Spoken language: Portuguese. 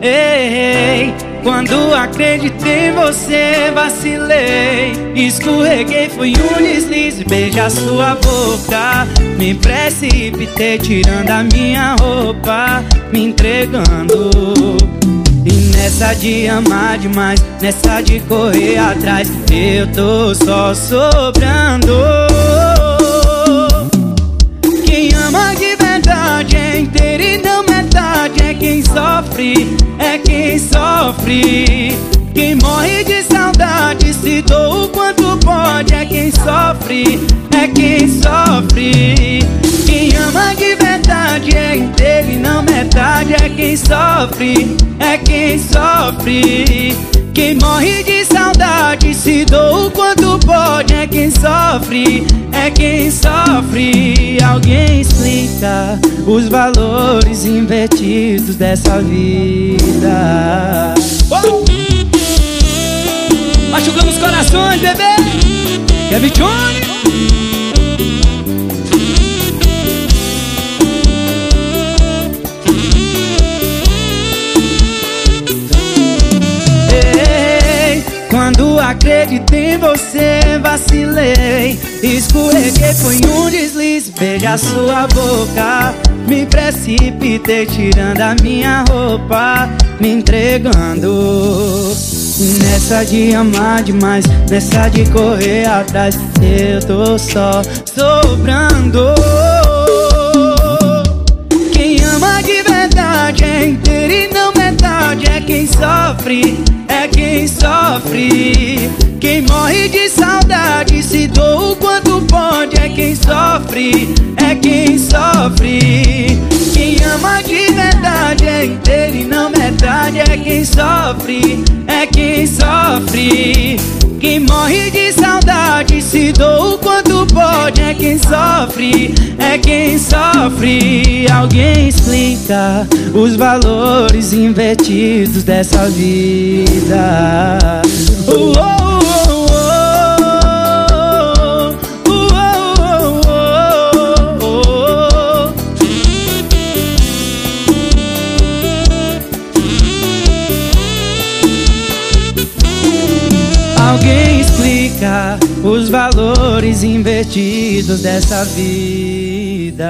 Ei, quando acreditei em você, vacilei. Escorreguei, foi um deslize. Beija sua boca. Me precipitei, tirando a minha roupa, me entregando. E nessa de amar demais, nessa de correr atrás, eu tô só sobrando. Sofre é quem sofre. Quem morre de saudade, se dou o quanto pode, é quem sofre, é quem sofre. Quem ama de verdade é inteiro e não metade, é quem sofre, é quem sofre. Quem morre de saudade, se dou o quanto pode, é quem sofre, é quem sofre. Alguém explica os valores invertidos dessa vida. Oh! Machucando os corações, bebê. Kevin Johnny. Quando acreditei em você, vacilei. Escorreguei, foi um deslize. Beija sua boca. Me precipitei, tirando a minha roupa. Me entregando. Nessa de amar demais Nessa de correr atrás Eu tô só sobrando. Quem ama de verdade é inteiro e não metade É quem sofre. É quem sofre. Quem morre de saudade, se dou o quanto pode, é quem sofre, é quem sofre. Quem ama de verdade é inteiro e não metade, é quem sofre, é quem sofre. Quem morre de saudade, se dou o quanto é quem sofre, é quem sofre. Alguém explica os valores invertidos dessa vida. Oh, Alguém explica os valores invertidos dessa vida.